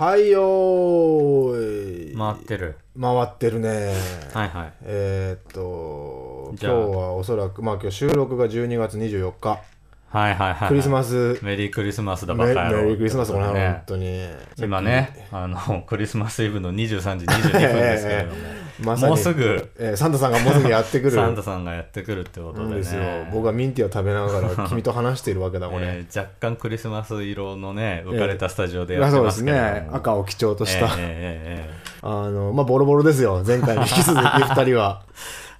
はいよーい。回ってる。回ってるね。はいはい。えーっと今日はおそらくまあ今日収録が12月24日。はいはいはいクリスマス。メリークリスマスだメバカ野郎メリークリスマスこの野郎本ね当に。今ねあのクリスマスイブの23時22分ですけれども まさに。もうすぐ。えーサンタさんがもうすぐやってくる。サンタさんがやってくるってことでね。んですよ。僕はミンティを食べながら君と話しているわけだこれ、えー若干クリスマス色のね浮かれたスタジオでやあってまそうですすね。けれども赤を基調とした、えーえーえあのまあボロボロですよ。前回に引き続き2人は。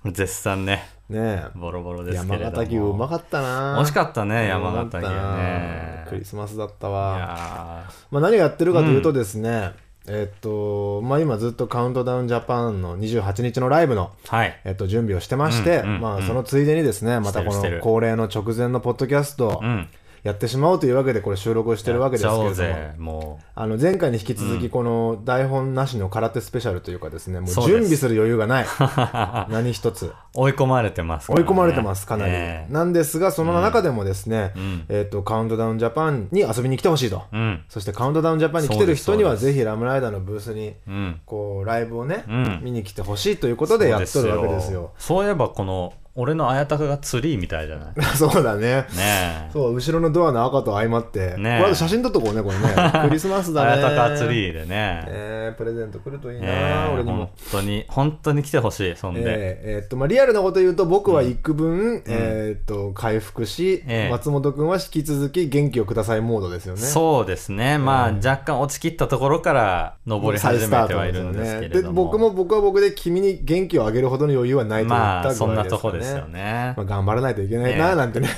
ーえー絶賛ね。ねボロボロです山けれども。形牛うまかったな。美味しかったねう山形牛なねクリスマスだったいわやまあ、何をやってるかというとですね、えっと、まあ、今ずっとカウントダウンジャパンの28日のライブの、ーはい。えっと、準備をしてまして、まあ、そのついでにですね、またこの恒例の直前のポッドキャストをうんやってしまおうというわけで、これ収録をしてるわけですけれども。あの、前回に引き続きこの台本なしの空手スペシャルというかですね、もう準備する余裕がない。何一つ。う追い込まれてますね。追い込まれてます、かなり。ええ。なんですが、その中でもですね、ん。えっと、カウントダウンジャパンに遊びに来てほしいと。うん。そしてカウントダウンジャパンに来てる人にはぜひラムライダーのブースにうん。こうライブをね、うん。見に来てほしいということでやっとるわけですよ。そういえばこの俺の綾鷹がツリーみたいじゃない？そうだね。ねえ。そう、後ろのドアの赤と相まって、ねこれ写真撮っとこうね、これね。クリスマスだね。綾鷹ツリーでね。えー、プレゼント来るといいな、ねえ俺にも。本。当に本当に来てほしいそんで、えーえーっとまあ、リアルなこと言うと僕は幾分、えーっと回復し、ええ。松本君は引き続き元気をくださいモードですよね。そうですね。まあ、若干落ちきったところから登り始めてはいるんですけれども。僕も僕は僕で君に元気をあげるほどの余裕はないと言ったぐらいですか、ね、まあそんなとこですよね。まあ、頑張らないといけないな、ええなんてね。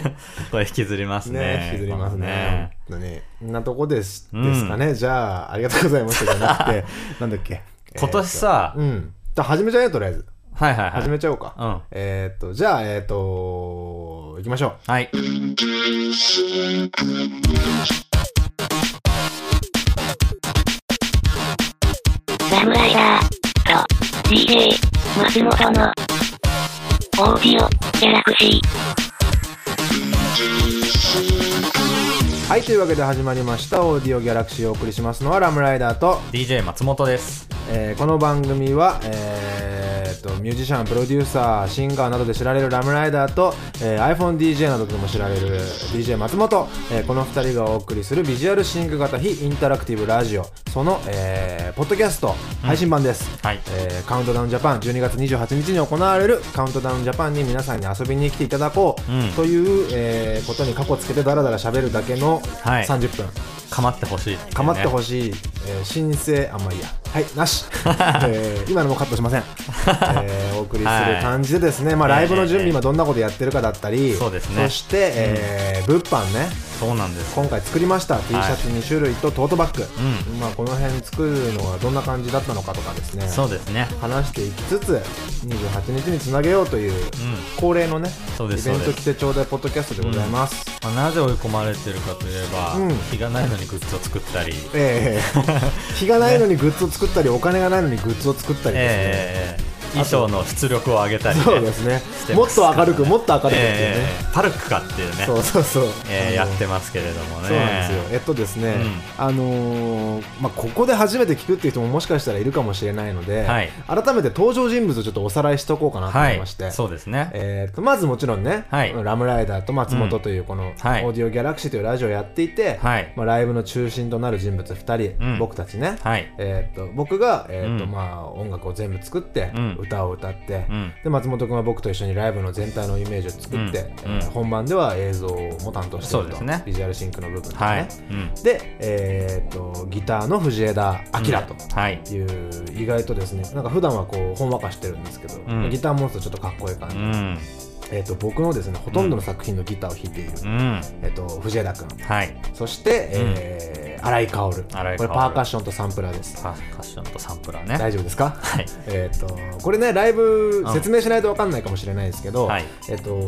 これ引きずりますね。ね引きずりますね。本当にこんなとこです,、うん。ですかね。じゃあありがとうございましたじゃなくて なんだっけ？今年さ、うん。じゃあ始めちゃえよとりあえず。はいはいはい。始めちゃおうか、うん。えーっとじゃあえーっと行きましょう。はい。ラムライダーと DJ 松本のオーディオギャラクシー。はいというわけで始まりましたオーディオギャラクシーをお送りしますのはラムライダーと DJ 松本です。えーこの番組は、えーっとミュージシャン、プロデューサー、シンガーなどで知られるラムライダーと、えー iPhoneDJ などでも知られる DJ 松本、えーこの2人がお送りするビジュアルシンク型非インタラクティブラジオその、えーポッドキャスト配信版です、はい。えーカウントダウンジャパン12月28日に行われるカウントダウンジャパンに皆さんに遊びに来ていただこう、うん。という、えーことに過去つけてダラダラ喋るだけのはい。30分、かまってほしいっていうね、かまってほしい、えー申請あんまいいや。はいなし、えー今のもカットしません、えーお送りする感じでですね、まあ、ライブの準備ええ今どんなことやってるかだったりそうですね。そして、えー物販ねそうなんです。今回作りました。T シャツ2種類とトートバッグ、うまあ、この辺作るのはどんな感じだったのかとかですね。そうですね。話していきつつ28日につなげようという恒例のね、そうですイベント来てちょうだいポッドキャストでございます、まあ、なぜ追い込まれてるかといえば、うん。日がないのにグッズを作ったり。ええ。日がないのにグッズを作ったり、お金がないのにグッズを作ったりですね、えー衣装の出力を上げたり、ね、そうですね。もっと明るくもっと明るくっていうね、えーパルクかっていうねそうそうそう、えーやってますけれどもね。そうなんですよ。えっとですね、うん。あのーまあ、ここで初めて聞くっていう人ももしかしたらいるかもしれないので、はい。改めて登場人物をちょっとおさらいしておこうかなと思はいいまして、そうですね。えー、とまずもちろんね、はい。ラムライダーと松本というこのオーはいディオギャラクシーというラジオをやっていて、はい。まあ、ライブの中心となる人物2人、うん。僕たちね、はい。えー、と僕が、えーとうん。まあ、音楽を全部作って、うん歌を歌って、うん。で松本君は僕と一緒にライブの全体のイメージを作って、うん。えーうん本番では映像も担当していると。ね。ビジュアルシンクの部分ですね、はい、うん。で、えー、とギターの藤枝明と。はい。いう意外とですねなんか普段はこうほんわかしてるんですけど、ん。ギター持つとちょっとかっこいい感じ、うん。えー、と僕のですねほとんどの作品のギターを弾いている、うん。えー、と藤枝君はい。そして、えー新井薫。これパーカッションとサンプラーです。パーカッションとサンプラーね。大丈夫ですか？はい。えっとこれねライブうん。説明しないと分かんないかもしれないですけど、はい。えっと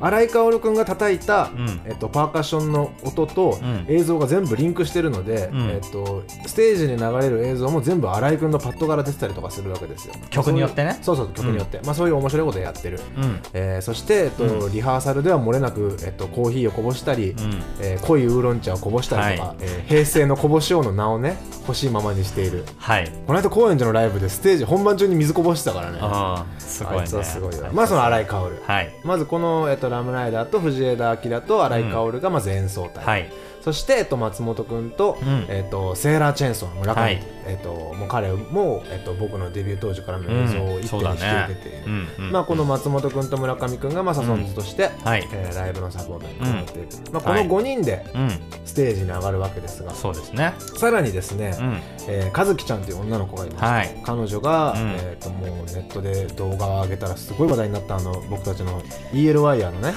新井薫君が叩いた、うん。えっと、パーカッションの音とうん。映像が全部リンクしてるので、うん。えっと、ステージに流れる映像も全部新井君のパッドから出てたりとかするわけですよ。曲によってね。そうそう曲によって、まあ、そういう面白いことやってる、うん。えーそして、えっとうリハーサルでは漏れなく、えっと、コーヒーをこぼしたり、うん。えー濃いウーロン茶をこぼしたりとか、はい。えー平成のこぼし王の名をね欲しいままにしている。はい。この間高円寺のライブでステージ本番中に水こぼしてたからね。ああすごいね。あいつはすごいよ。まあその新井薫。はい。まずこの、えっと、ラムライダーと藤枝明と新井薫がまず演奏隊、はいそして、えっと、松本君と,、うん。えっとセーラーチェーンソーの村上、はい。えっと、もう彼も、えっと、僕のデビュー当時からの映像を一手に引き受ねけてまあ、この松本君と村上君が、まあ、サソンズとして、はい。えーライブのサポートに加わっている、まあ、このはい。5人でうん。ステージに上がるわけですが、そうですね。さらにですね、うん。えー、和樹ちゃんという女の子がいます、はい。彼女が、うん。えー、ともうネットで動画を上げたらすごい話題になったあの僕たちの EL ワイヤーのね、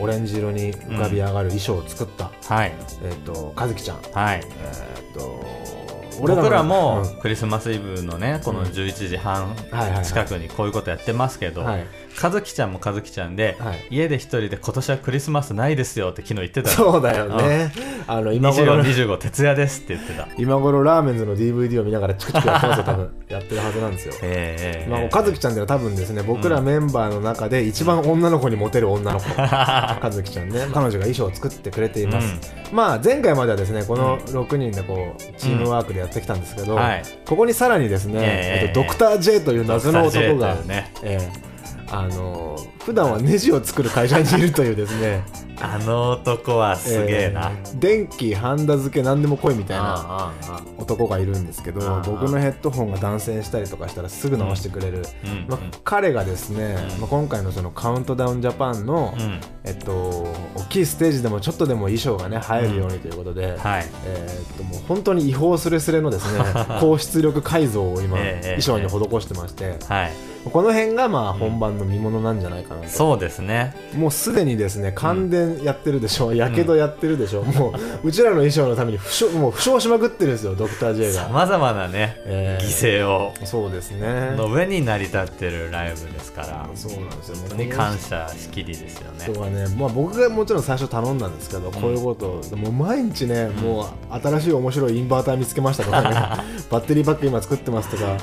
オレンジ色に浮かび上がる衣装を作った、はい。えっと和樹ちゃん、はい。えっと僕らもうん。クリスマスイブのねこの11時半近くにこういうことやってますけど、はい。和樹ちゃんも和樹ちゃんで、はい。家で一人で今年はクリスマスないですよって昨日言ってたの。そうだよね、あの今頃2525徹夜ですって言ってた。今頃ラーメンズの DVD を見ながらチクチクやってますよ。多分やってるはずなんですよ。ええまあ、和樹ちゃんっていうのは多分ですね僕らメンバーの中で一番女の子にモテる女の子。和樹ちゃんね。彼女が衣装を作ってくれています、まあ前回まではですねこの6人でこうチームワークでやってきたんですけど、はい。ここにさらにですね、ええ。えっと、ドクター J という謎の男が、ねええあの普段はネジを作る会社にいるというですね あの男はすげえな、えー電気ハンダ付け何でも来いみたいな男がいるんですけど僕のヘッドホンが断線したりとかしたらすぐ直してくれる、うんまあ、彼がですね、うん。まあ、今回のそのカウントダウンジャパンの、うん。えっと、大きいステージでもちょっとでも衣装がね入るようにということで、はい。えーっともう本当に違法すれすれのですね 高出力改造を今、ええ衣装に施してまして、はいこの辺がまあ本番の見ものなんじゃないかなと、そうですね。もうすでにですね感電やってるでしょやけどやってるでしょ、もう うちらの衣装のために負傷もう負傷しまくってるんですよドクター J が、さ まざまなね、えー。犠牲を。そうですね。の上に成り立ってるライブですから。そうなんですよね。本当に感謝しきりですよね。人がね、まあ、僕がもちろん最初頼んだんですけど、こういうこと。をもう毎日ね、もう新しい面白いインバーター見つけましたとかね。バッテリーパック今作ってますとか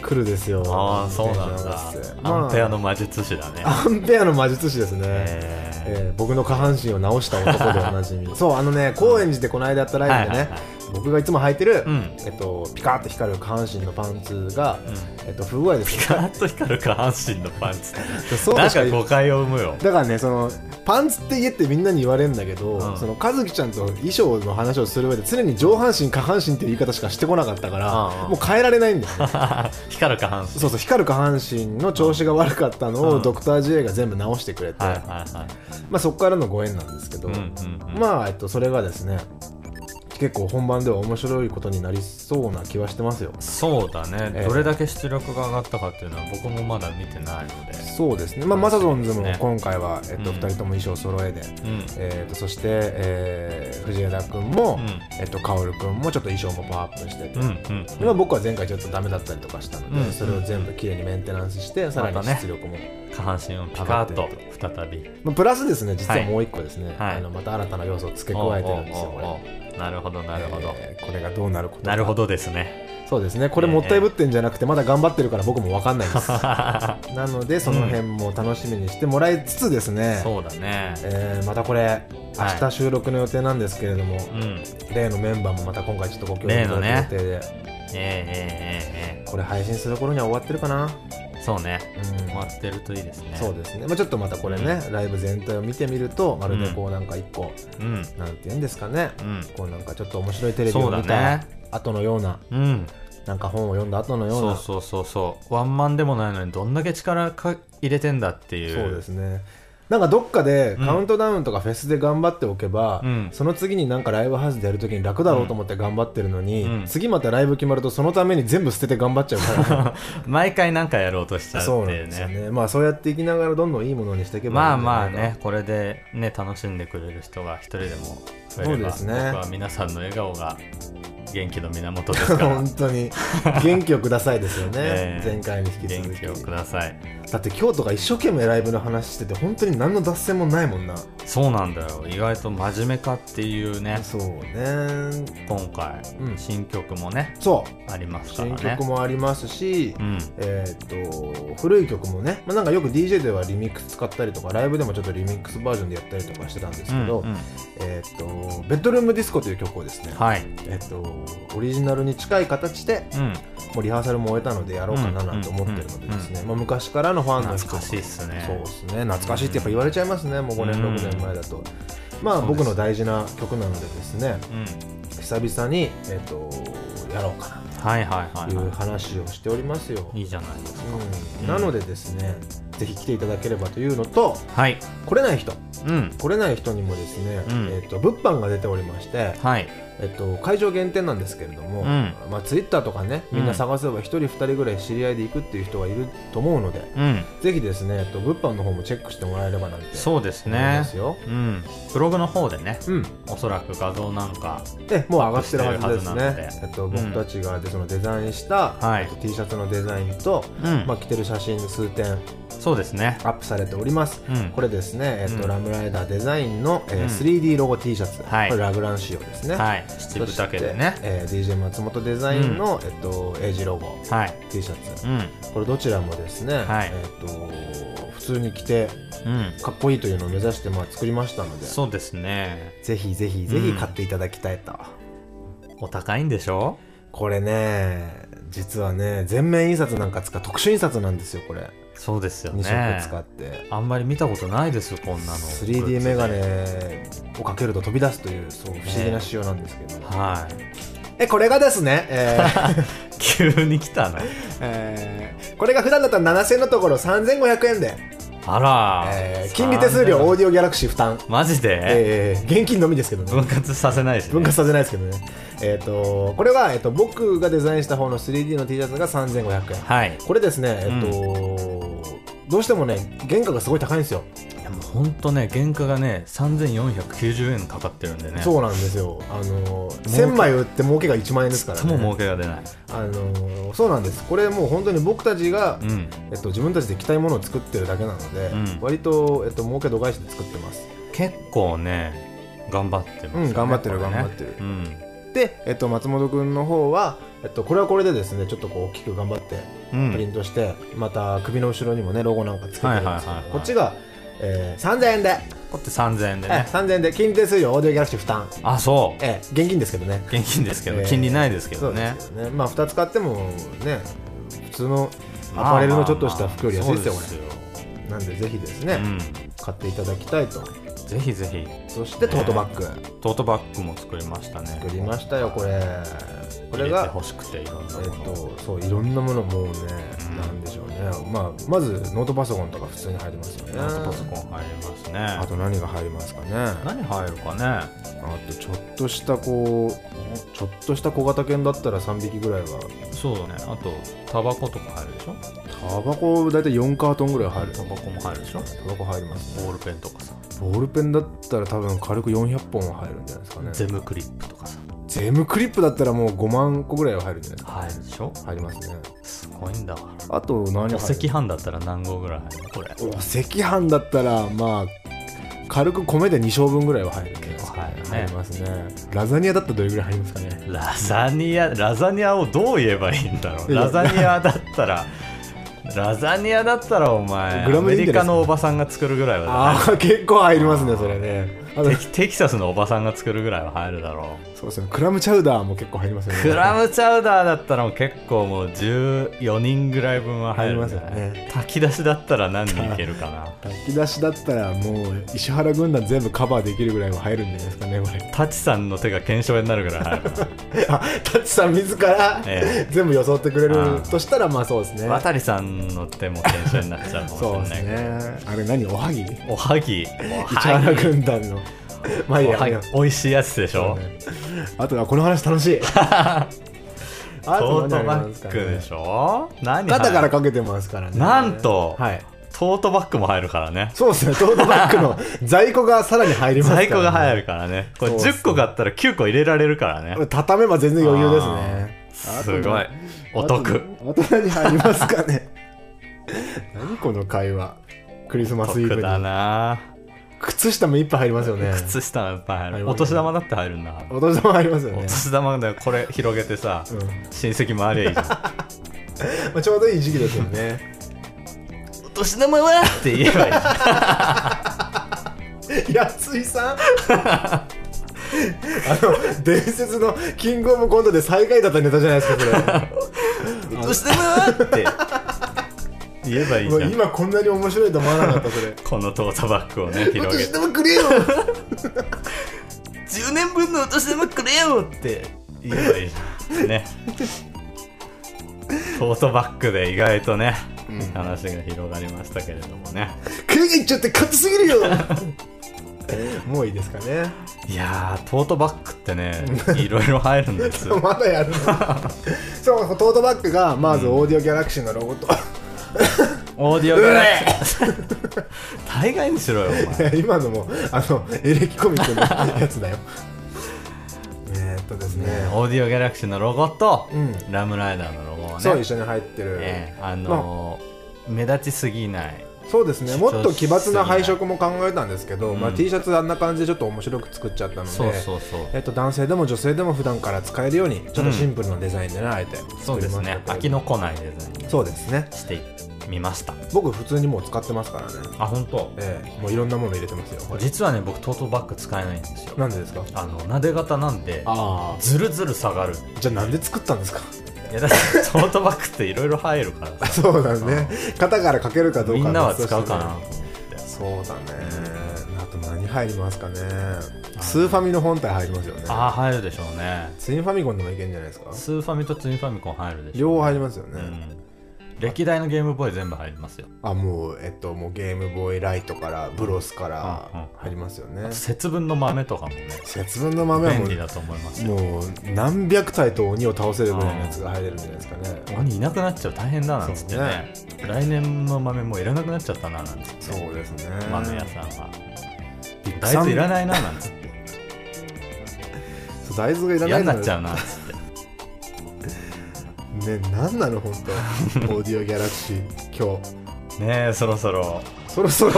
来るですよ。ああそうなんだ。って。アンペアのま魔術師だね。あアンペアの魔術師ですね、えー。えー僕の下半身を直した男でおなじみ。そうあのね高円寺でこの間やったライブでね、はいはいはい僕がいつも履いてる、うん。えっと、ピカーッと光る下半身のパンツが、うん。えっと、不具合ですピカッと光る下半身のパンツ。そうなん確か誤解を生むよ。だからねそのパンツって言ってみんなに言われるんだけど、うん。その和樹ちゃんと衣装の話をする上で常に上半身下半身っていう言い方しかしてこなかったから、もう変えられないんだよね。光る下半身。そうそう光る下半身の調子が悪かったのを、うん。ドクター J が全部直してくれて、はいはいはい。まあ、そこからのご縁なんですけど、うんうんうん。まあ、えっと、それがですね結構本番では面白いことになりそうな気はしてますよ。そうだね、ええ。どれだけ出力が上がったかっていうのは僕もまだ見てないので。そうですね、まあ、マサゾンズもね。今回は、えっと、うん。2人とも衣装揃えで、うん。えー、とそして、えー藤枝君も、うん。えっと薫君もちょっと衣装もパワーアップしてて、うんうん僕は前回ちょっとダメだったりとかしたので、うんそれを全部きれいにメンテナンスして、さらに出力も、下半身をピカッと再び。まあ、プラスですね実はもう一個ですね、はい。あのまた新たな要素を付け加えてるんですよなるほどなるほど、えーこれがどうなることか。なるほどですね。そうですね。これもったいぶってんじゃなくてまだ頑張ってるから僕も分かんないです。なのでその辺も楽しみにしてもらいつつですね、そうだね。えーまたこれ明はい。日収録の予定なんですけれども、うん。例のメンバーもまた今回ちょっとご協力いただく予定で、えええええこれ配信する頃には終わってるかな、ええそうね。うん。終わってるといいですね。そうですね、まあ、ちょっとまたこれね、ライブ全体を見てみるとまるでこうなんか一個、うん。なんて言うんですかね、うん。こうなんかちょっと面白いテレビを見たね。後のようなうん。なんか本を読んだ後のような。そうそうそうそう。ワンマンでもないのにどんだけ力か入れてんだっていう。そうですねなんかどっかでうん。カウントダウンとかフェスで頑張っておけば、うん。その次になんかライブハウスでやるときに楽だろうと思って頑張ってるのに、うん。次またライブ決まるとそのために全部捨てて頑張っちゃうから、毎回なんかやろうとしちゃうっていうですよね。ねまあそうやっていきながらどんどんいいものにしていけばまあまあねこれでね楽しんでくれる人が一人でも増えればそうですね。僕は皆さんの笑顔が元気の源ですから。本当に。元気をくださいですよね、ええ。前回に引き続き。元気をください。だって今日とか一生懸命ライブの話してて本当に何の脱線もないもんな。そうなんだよ。意外と真面目かっていうね。そうね。今回、うん。新曲もねそう。ありますから新ね曲もありますし、うん。えーっと古い曲もね、まあ、なんかよく DJ ではリミックス使ったりとかライブでもちょっとリミックスバージョンでやったりとかしてたんですけど、うんうん。えーっとベッドルームディスコという曲をですね、はい。えーっとオリジナルに近い形でうん。もうリハーサルも終えたのでやろうかななんて思ってるのでですね、まあ、昔からのファンの人懐かしいっすね。そうですね懐かしいってやっぱ言われちゃいますねもう5年うん6年前だと。まあ僕の大事な曲なのでですねうん。久々に、えっとやろうかないというは話をしておりますよ、いいいじゃないですか。うん。なのでですねぜひ来ていただければというのとはい。来れない人。うん。来れない人にもですね、うん。えっと物販が出ておりまして、はい。えっと、会場限定なんですけれども、うん。まあ、ツイッターとかねみんな探せば1人2人ぐらい知り合いで行くっていう人がいると思うのでうん。ぜひですね、えっと、物販の方もチェックしてもらえればなんてそうですね。うん。ブログの方でねうん、おそらく画像なんかでもう上がってるはずですね。で。えっと、僕たちがでそのデザインした、はい。えっと T シャツのデザインと、うん。まあ、着てる写真数点そうですね。アップされております。うん。これですね、えっとうん。ラムライダーデザインの、えーうん。3D ロゴ T シャツ、はい。これラグラン仕様ですね。はい。七分丈でね。えー DJ 松本デザインの、えっと、英字ロゴはい。T シャツ、うん。これどちらもですね、はい。えっと普通に着てうん。かっこいいというのを目指してまあ作りましたのでそうですね。ぜひぜひぜひ買っていただきたいと、お高いんでしょ？これね実はね全面印刷なんか使う特殊印刷なんですよこれそうですよ2ね色使って、あんまり見たことないですよこんなの。3D メガネをかけると飛び出すというそう不思議な仕様なんですけど、はい。えこれがですね、えー。急に来たのえーこれが普段だったら7000のところ3500円で、あら、えー金利手数料オーディオギャラクシー負担、マジで、えー現金のみですけどね。分割させないですね。分割させないですけどね。えっ、とこれは、えっと僕がデザインした方の 3D の T シャツが3500円。はい。これですねえっ、と、どうしてもね原価がすごい高いんですよ、いやもうほんとね原価がね3490円かかってるんでね。そうなんですよ。あの1000枚売って儲けが1万円ですからとも儲ねけが出ない。あのそうなんです。これもう本当に僕たちが、うん。えっと、自分たちで着たいものを作ってるだけなので、うん。割と、えっと、儲け度外視で作ってます。結構ね頑張ってますよね、うん頑張ってるね頑張ってる。うん。で、えっと、松本君の方は、えっと、これはこれでですねちょっとこう大きく頑張ってうん。プリントして、また首の後ろにもねロゴなんかつけてるんですけど、こっちが、えー、3000円で、こって3000円でえね3000円で金利手数料オーディオギャラクシー負担、あそう。えー現金ですけどね。現金ですけど、えー金利ないですけどね。ね。まあ2つ買ってもね普通のアパレルのちょっとした服より安いですよこれ。なんでぜひですね、買っていただきたいと。うんぜひぜひ。そしてトートバッグ。トートバッグも作りましたね。作りましたよこれ。これが欲しくていろんなものを、とそういろんなものもうね、うん。なんでしょうね。まあまずノートパソコンとか普通に入りますよね。ノートパソコン入りますね。あと何が入りますかね。あ何入るかね。とちょっとしたこうちょっとした小型犬だったら3匹ぐらいは。そうだね。あとタバコとか入るでしょ。タバコ大体4カートンぐらい入る。タバコも入るでしょ。タバコ入りますね。ボールペンとかさボールペンだったら多分軽く400本は入るんじゃないですかね。ゼムクリップとかさ。ゼムクリップだったらもう5万個ぐらいは入るんじゃないですか。入るでしょ入りますね。すごいんだわあと何お入る？赤飯だったら何合ぐらい入るこれ？お赤飯だったらまあ軽く米で2升分ぐらいは入るんじゃないですか、入るね。入りますね。ラザニアだったらどれぐらい入りますかね。ラザニアラザニアをどう言えばいいんだろう。ラザニアだったらラザニアだったらお前グラアメムでいいんじゃないですか？リカのおばさんが作るぐらいはああ結構入りますねそれねテキテキサスのおばさんが作るぐらいは入るだろう。そうですね。クラムチャウダーも結構入りますよね。クラムチャウダーだったらもう結構もう14人ぐらい分は入るんじゃない？入りますよね。炊き出しだったら何人いけるかな？炊き出しだったらもう石原軍団全部カバーできるぐらいは入るんじゃないですかねこれ。タチさんの手が腱鞘炎になるぐらい入るあタッチさん自ら、え全部装ってくれるうんとしたらまあそうですね。渡さんの手も腱鞘炎になっちゃうかそうですもしれないけど。ね。あれ何？おはぎ？おはぎ。お市原軍団のまあいいおはいや美味しいやつでしょ、ね。あとはこの話楽しい。あ トートバッグでしょ？何？肩からかけてますからね。なんとはい。トートバッグも入るからね。そうですね。トートバッグの 在庫がさらに入りますから、ね、在庫が入るからね。これそうっすね。10個買ったら9個入れられるからね。畳めば全然余裕ですね。すごい。お得。あと何入りますかね？何この会話。クリスマスイブに。得だな靴下もいっぱい入りますよね。靴下がいっぱい入る。お年玉だって入るんだお年玉入りますよおね、年玉でこれ広げてさうん。ま親戚回りゃいいじゃん。あ、ちょうどいい時期ですよね。お年玉はって言えばいい。安井さん？の伝説のキングオブコントで最下位だったネタじゃないですかそれ。どうしてもって言えばいいじゃん。今こんなに面白いと思わなかったそれ。このトートバッグをねお 広げて。年玉くれよ。10年分のお年玉くれよって。言えばいいじゃん。ね。トートバッグで意外とね、話が広がりましたけれどもね。海外行っちゃって勝手すぎるよ。もういいですかね。いやートートバッグってねいろいろ入るんですよ。まだやるの。そうトートバッグがまずオーディオギャラクシーのロゴと、オーディオギャラクシー。大概にしろよお前。今のもあのエレキコミックのやつだよ。えーっとですね。オーディオギャラクシーのロゴと、うん。ラムライダーのロゴをね。そう一緒に入ってる、ええ。あのー目立ちすぎない。そうですね。もっと奇抜な配色も考えたんですけど、T シャツあんな感じでちょっと面白く作っちゃったのでそうそうそう。えっと、男性でも女性でも普段から使えるようにちょっとシンプルなデザインでね、あえてそうですね。飽きのこないデザインにそうですね。してみました。僕普通にもう使ってますからね。あ本当？ええ。もういろんなもの入れてますよこれ。実はね僕トートバッグ使えないんですよ。なんでですか？あの撫で型なんであずるずる下がる。じゃあなんで作ったんですか？いやだってトートバッグっていろいろ入るから。さ そうだね。肩からかけるかどうかみんなは使うかな。と思ってそうだね。あと何入りますかね？スーファミの本体入りますよね。ああ入るでしょうね。ツインファミコンでもいけんじゃないですか？スーファミとツインファミコン入るでしょ両方入りますよね、うん歴代のゲームボーイ全部入りますよ。あもうえっともうゲームボーイライトからブロスからうんうん入りますよね、節分の豆とかもね節分の豆はも便利だと思いますもう何百体と鬼を倒せるぐらいのやつが入れるんじゃないですかね。鬼いなくなっちゃう大変だなんつってね。来年の豆もういらなくなっちゃったななんつって。そうですね。豆屋さんは。大豆いらないななんつって。大豆がいらな嫌いなっちゃうなね何なの本当。オーディオギャラクシー。今日。ねえそろそろ。そろそろ。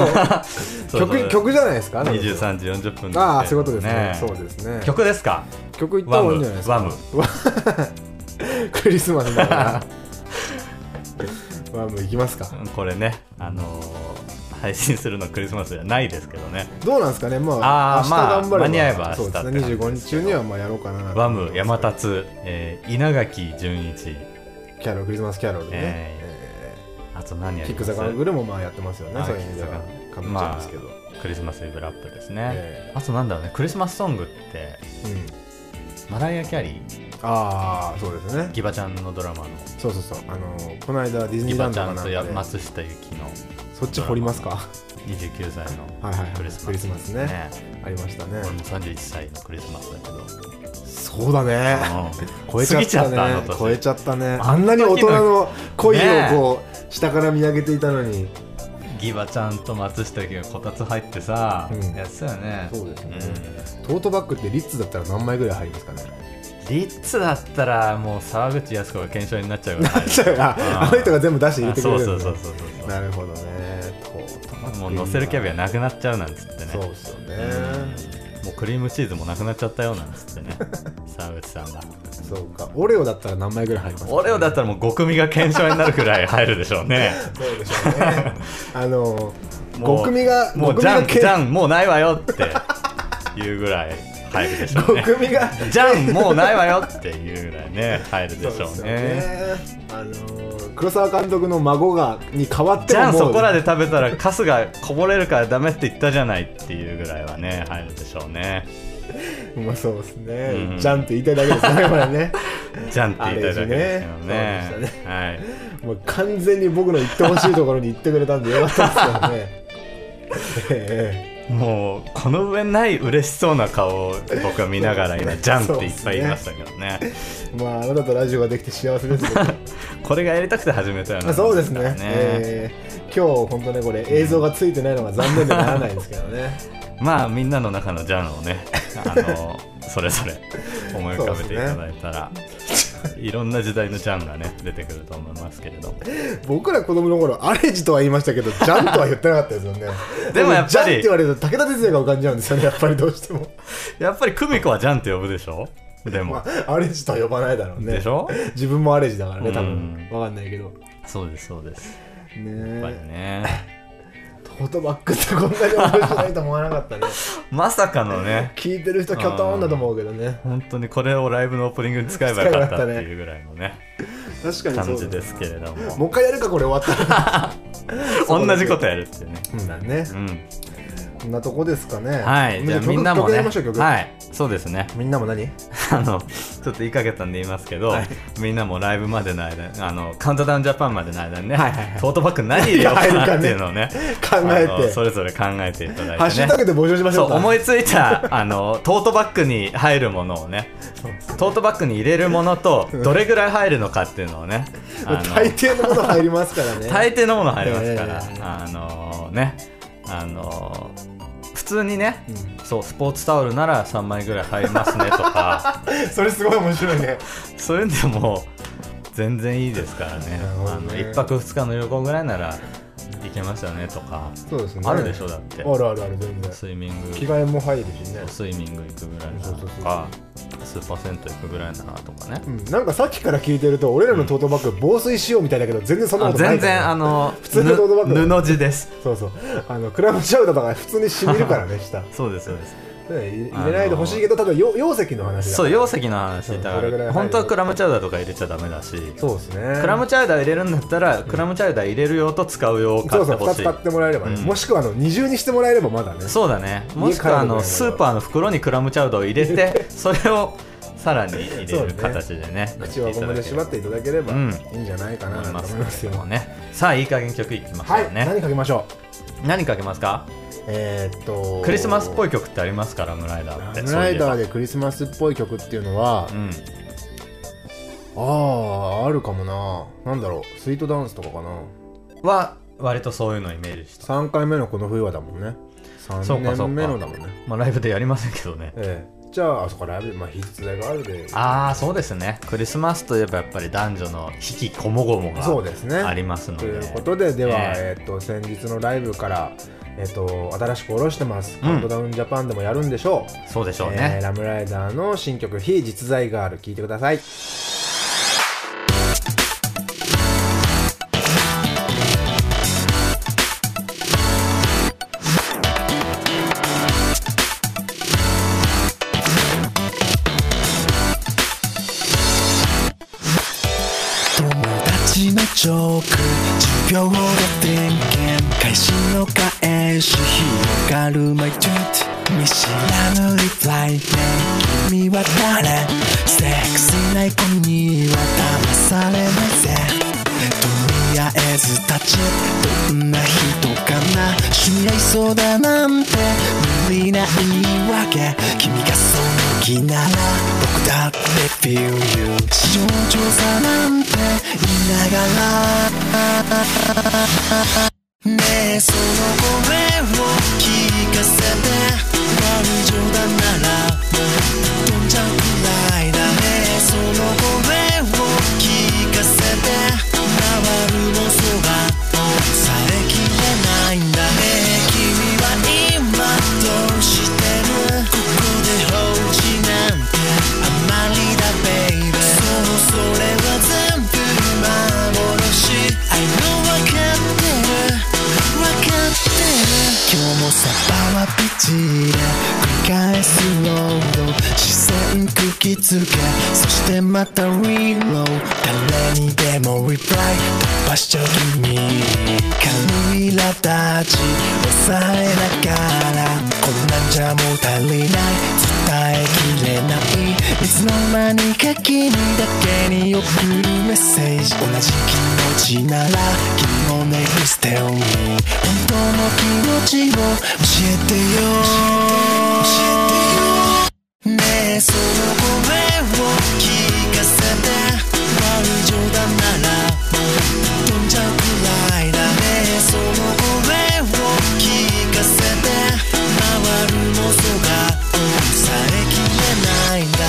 曲曲じゃないですか？23時40分ああそういうことですね。ねそうですね。曲ですか？曲いった方がいいんじゃないですか？ワム。クリスマスだから。ワムいきますか？これねあのー配信するのクリスマスじゃないですけどね。どうなんですかね。まあ明日あーまあ頑張れば。間に合えばそうですね。明日って感25日中にはまあやろうかな。とワム山達、えー稲垣潤一。キャロルクリスマスキャロルね、ええあと何やーキック・りますザ・カングルもまあやってますよね。あそういう意味では。キッかぶっちゃいますけど、クリスマスイブラップですね、えあとなんだろうねクリスマスソングってーうん。マライア・キャリー。ああそうですね。ギバちゃんのドラマの。そうそうそう。あのーこの間ディズニギーランドかなんかで。や松下由紀のそっち掘りますか？29歳のはいはいはい。クリスマス,、クリスマスね。ありましたね。俺も31歳のクリスマスだけど。そうだね。うん。超えちゃったね。超えちゃったね。ああんなに大人の恋ねをこう下から見上げていたのに。ギバちゃんと松下由紀がこたつ入ってさ、うん。やってたよね。そうですね。ん。トートバッグってリッツだったら何枚ぐらい入りますかね？リッツだったらもう沢口靖子が検証になっちゃうぐらい。入るああの人が全部出して入れてくれるそうそうそうそうそうなるほどね。もう乗せるキャビアなくなっちゃうなんつってね。そうですよね。もうクリームチーズもなくなっちゃったよなんつってね。沢口さんが。そうか。オレオだったら何枚ぐらい入りますか？オレオだったらもう5組が検証になるくらい入るでしょうね。そうでしょうね。あのもう5組が5もうじゃんじゃんもうないわよっていうぐらい入るでしょうね。5組が。じゃんもうないわよ。っていうぐらいね入るでしょうね。あのー黒沢監督の孫がに変わってじゃんももうそこらで食べたらカスがこぼれるからダメって言ったじゃないっていうぐらいはね入るでしょうね。まあそうですね、うん。じゃんって言いたいだけですねこれね。じゃんって言いたいだけですよね。あれですはい。もう完全に僕の言ってほしいところに言ってくれたんでよかったですよね。えもうこの上ない嬉しそうな顔を僕は見ながら今「じゃん」っていっぱい言いましたけどね。え まああなたとラジオができて幸せですけどこれがやりたくて始めたようなあそうですね。えー今日本当ねこれ映像がついてないのが残念でならないんですけどね。まあみんなの中のジャンをねあのそれぞれ思い浮かべていただいたら、いろんな時代のジャンがね出てくると思いますけれど僕ら子供の頃アレジとは言いましたけどジャンとは言ってなかったですよね。でもやっぱりジャンって言われると武田鉄矢が浮かんじゃうんですよねやっぱりどうしても。やっぱり久美子はジャンって呼ぶでしょ？でも、まあアレジとは呼ばないだろうね。でしょ？自分もアレジだからね多うん。分わかんないけど。そうですそうです。ねやっぱりねトトートバッグってこんなに面白いと思わなかったね。まさかのね。聞いてる人キョトーンだと思うけどね。本当にこれをライブのオープニングに使えばよかったっていうぐらいのね確かにそう感じですけれども。もう一回やるかこれ終わったら。同じことやるってね。うん。だね。うんこんなとこですかね。はい。じゃあ曲みんなもね。はい。そうですね。みんなも何？あのちょっと言いかけたんで言いますけど、はい。みんなもライブまでの間あのカウントダウンジャパンまでの間にね、はいはいはい。トートバッグ何入れようかなっていうのをね考えて。それぞれ考えていただいてね。ハッシュタグで募集しましょうか。そう思いついた あのトートバッグに入るものをねトートバッグに入れるものとどれぐらい入るのかっていうのをね大抵のもの入りますからね。大抵のもの入りますから、ええあのねあの普通にね、うん。そうスポーツタオルなら3枚ぐらい入りますねとか。それすごい面白いね。そういうんでも全然いいですからね。なるほどあねの1泊2日の旅行ぐらいならいけますよねとかそうですね。あるでしょだって。あるあるある全然。スイミング。着替えも入るしね。スイミング行くぐらいならとかスーパー銭湯行くぐらいならとかね。うん、なんかさっきから聞いてると俺らのトートバッグ防水しようみたいだけど全然そんなあことないね然あの普通のトートバッグぬ布地です。そうそう。あのクラムチャウダーとか普通に染みるからね下。そうですそうです。ね入れないでほしいけどただよ溶石の話だそうよ溶石の話だから本当はクラムチャウダーとか入れちゃダメだし。そうですね。クラムチャウダー入れるんだったらクラムチャウダー入れる用と使う用を買そうそう2ってほしいつ買ってもらえればね、うん。もしくはあの二重にしてもらえればまだね。そうだね。もしくはあのスーパーの袋にクラムチャウダーを入れて それをさらに入れる形でね口はゴムで縛っていただければいうん。いんじゃないかなと思いますよ、ね。さあいい加減曲いきましょはい。うね何かけましょ何かけますか？うえー、っとクリスマスっぽい曲ってありますからムライダーって。ラムライダーででクリスマスっぽい曲っていうのは、うん。あああるかもな。なんだろう。スイートダンスとかかな。は割とそういうのをイメージした。3回目のこの冬はだもんね。3そうかそうか年目のだもんね。まあライブでやりませんけどね。ええ。じゃああそこライブまあ筆代があるで。ああそうですね。クリスマスといえばやっぱり男女の引きこもごもがそうですね。ありますので。ということででは、ええ。っと先日のライブから、えっと新しく下ろしてます、うん。カウントダウンジャパンでもやるんでしょう。そうでしょうえーね、ラムライダーの新曲「非実在がある」聴いてください君は繰り返すロード視線空気つけそしてまたリロー誰にでもリプライ突破しちゃう君。軽い苛立ち抑えながらこんなんじゃもう足りない。伝えきれない。いつの間にか君だけに送るメッセージ。同じ気持ちなら君も Next tell me 本当の気持ちを教えてよ教えてよ。ねえその声を聞かせて。悪い冗談なら飛んじゃうくらいだねえその声を聞かせて。回る妄想が抑えきれないんだね。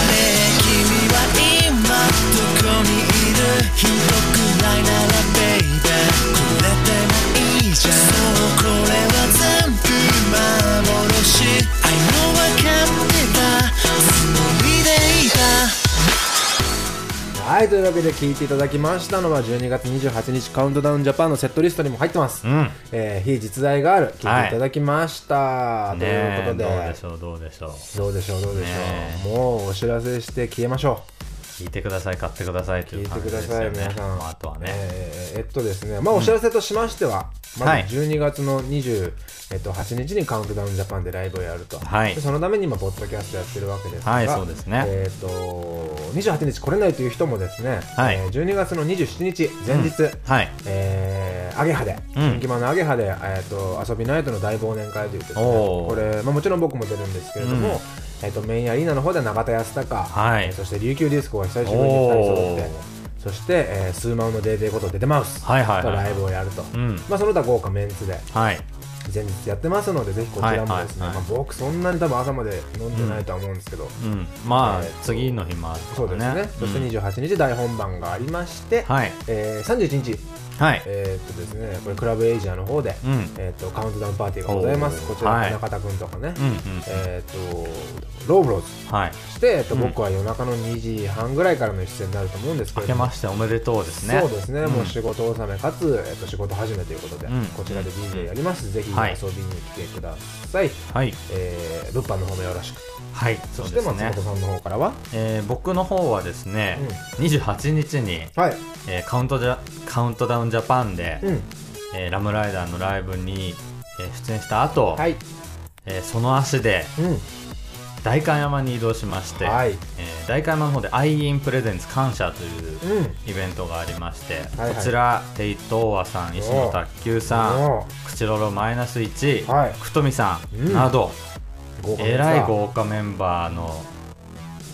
君は今どこにいる？ヒントくらいなら。というわけで聞いていただきましたのは12月28日カウントダウンジャパンのセットリストにも入ってます、うん。えー非実在がある。聞いていただきました、ということで。どうでしょうどうでしょう。どうでしょうどうでしょう、ねもうお知らせして消えましょ聞いてください買ってくださいとう聞いいう感てくださいじですよね皆さん、まあ、あとはね、えーえっとですね。まあお知らせとしましては、まはい。ず12月の20、えっと、8日にカウントダウンジャパンでライブをやると、はい。でそのために今ポッドキャストやってるわけですが、はいそうですね。えっと28日来れないという人もですね、はい。えー12月の27日前日、はい。えーアゲハで、うん。人気者のアゲハで、えー、と ASOBINITE の大忘年会というでこれ、まあ、もちろん僕も出るんですけれども、うんえー、とメインアリーナの方では中田ヤスタカ、はい。えーそして RYUKYUDISKO が久しぶりに2人揃ってそして、えースーマウのデーデーことデデマウスはいはいはい。とライブをやると、うん。まあ、その他豪華メンツで。はい。前日やってますのでぜひこちらもですね、まあ、僕そんなに多分朝まで飲んでないとは思うんですけど、うん。まあ、えーと次の日もあるそうですね、ねそしてうん。28日大本番がありまして、はい。えー31日はい。えーっとですね、これクラブエイジアの方で、うん。えーっとカウントダウンパーティーがございます。こちらはい。中田君とかね、うんうんえーっとローブローズはい。そして、えーっとうん。僕は夜中の2時半ぐらいからの出演になると思うんですけ明け。ましておめでとうですね。そうですね、ん。もう仕事納めかつ、えーっと仕事始めということで、うん。こちらで DJ やります、ぜひ遊びはい。に来てください、はい。えー物販の方もよろしく。はい。そして松本さんの方からは、えー僕の方はですね、28日に、はい、えーカウントジャカウントダウンジャパンで、うん、えーラムライダーのライブに、えー出演した後、はい、えーその足でうん、代官山に移動しまして、はい、えー代官山の方でアイインプレゼンツ感謝といううん、イベントがありまして、はいはい。こちらテイトーアさん石野卓球さんおクチロロマイナス1、はい。くとみさん、うん。など豪華えらい豪豪華メンバーの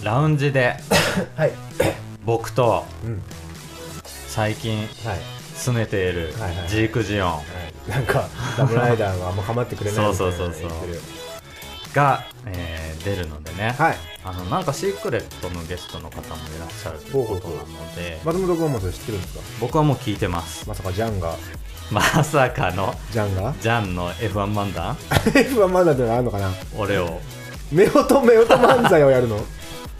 ラウンジではい、僕とうん、最近はい。拗ねているはいはいジークジオン。はい、なんかラムライダーがあんま構ってくれないみたいなそうそうそうそう。が、えー出るのでね、はい。あのなんかシークレットのゲストの方もいらっしゃるということなので。松本君もそれ知ってるんですか？僕はもう聞いてます。まさかジャンが。まさかの？ジャンが？ジャンの F1 漫談？F はまだではあるのかな？俺を。夫婦夫婦漫才をやるの？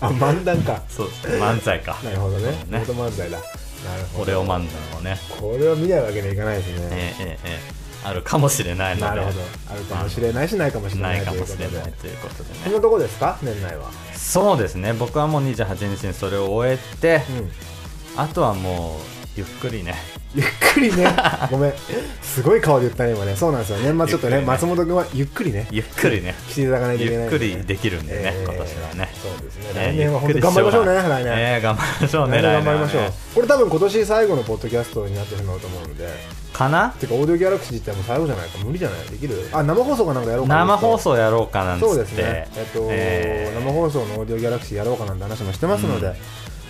あ漫談か。そうです漫才か。なるほどね。ね。夫婦漫才だなるほど。俺を漫談をね。これは見ないわけにはいかないですね、えーえーえーあるかもしれないので。なるほど。あるかもしれないしないかもしれなないいかということで。もしれないということでね。こんなとこですか？年内は。そうですね。僕はもう28日にそれを終えて、うん。あとはもうゆっくりね。ゆっくりね。ごめん。すごい顔で言ったね今ね。そうなんですよ。年末ちょっとねね。松本君はゆっくりね。ゆっくりね。来ていただかないといけないねゆっくりできるんでね、えー今年はね。そうですね。えー来年は本当ゆっくり頑張りましょうね来年。えー頑張りましょうね頑張りましょう、ねこれ多分今年最後のポッドキャストになってしまうと思うので。かな？てかオーディオギャラクシー自体も最後じゃないか。無理じゃないできるあ生放送かなんかやろうかな生放送やろうかなんつって。そうですね。えっと、えー。生放送のオーディオギャラクシーやろうかなんて話もしてますので、うん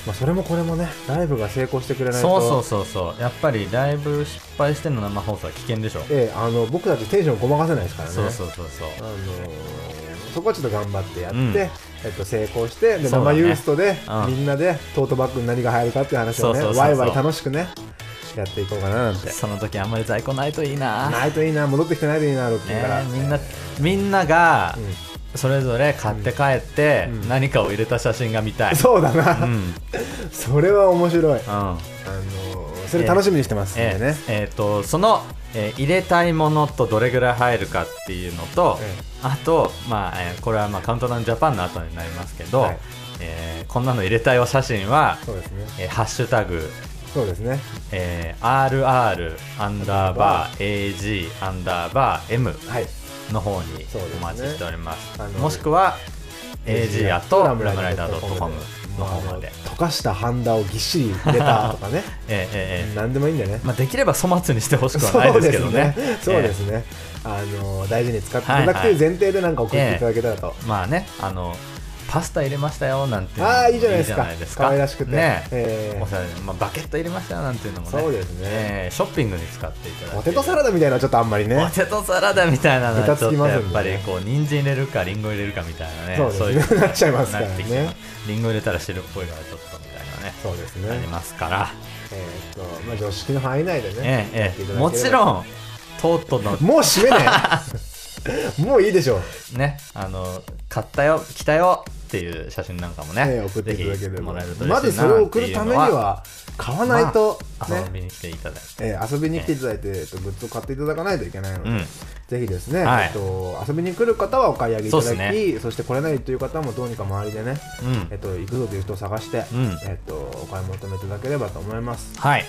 まあ、それもこれもねライブが成功してくれないと。そうそうそうそう。やっぱりライブ失敗しての生放送は危険でしょ、ええあの僕たちテンションごまかせないですからね。そうそうそうそう。あのそこはちょっと頑張ってやって、うん。えっと、成功してでね。生ユーストで、うん。みんなでトートバッグに何が入るかっていう話をねワイワイ楽しくねやっていこうかななんて。その時あんまり在庫ないといいな。ないといいな。戻ってきてないといいなロッキーから、ねみんなみんながうんそれぞれ買って帰ってうん。何かを入れた写真が見たい、そうだな、それは面白い。あのそれ楽しみにしてますんでね、えとその、えー入れたいものとどれぐらい入るかっていうのと、えあと、まあえーこれはまあカウントダウンジャパンの後になりますけど、はい。えーこんなの入れたいお写真は、そうですね。えーハッシュタグ、そうですね。えー RR アンダーバー AG アンダーバー M はいの方にお待ちしております。あのもしくは AG アとラムライダー .com の方まで。溶かしたハンダをぎっしり入れたとかね。えーえーえー何でもいいんだよね。まあ、できれば粗末にしてほしくはないですけどね。そうですね。あの大事に使っていただくという前提でなんか送っていただけたらと。えーまあねあのパスタ入れましたよなんてああいいじゃないですか。可愛らしくて。ねえ。ー。おしゃれまあ、バケット入れましたよなんていうのもね。そうですね。えーショッピングに使っていただいて。ポテトサラダみたいなちょっとあんまりね。ポ。テトサラダみたいなのはちょっとやっぱりこう人参入れるかリンゴ入れるかみたいなねそうですね。い なっちゃいますからねなってきてますリンゴ入れたら汁っぽいからちょっとみたいなね。そうですありね。ますから。えーっとまあ常識の範囲内でね。ええええ。やっていただければ。もちろんトートのもう締めね。もういいでしょう。ねあの買ったよ来たよっていう写真なんかもね、えー送っていただければ。まずそれを送るためには買わないと、ねまあ遊びに来ていただいて、えー遊びに来ていただいて、えっと、グッズを買っていただかないといけないので、うん。ぜひですね、はい。えっと、遊びに来る方はお買い上げいただきっそ,、して来れないという方もどうにか周りでね、うん。えっと、行くぞという人を探して、うん。えっと、お買い求めいただければと思います。はい。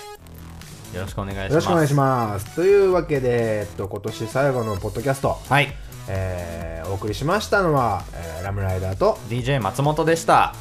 よろしくお願いします。よろしくお願いします。というわけで、えっと、今年最後のポッドキャスト、はいえーお送りしましたのは、えーラムライダーと DJ 松本でした。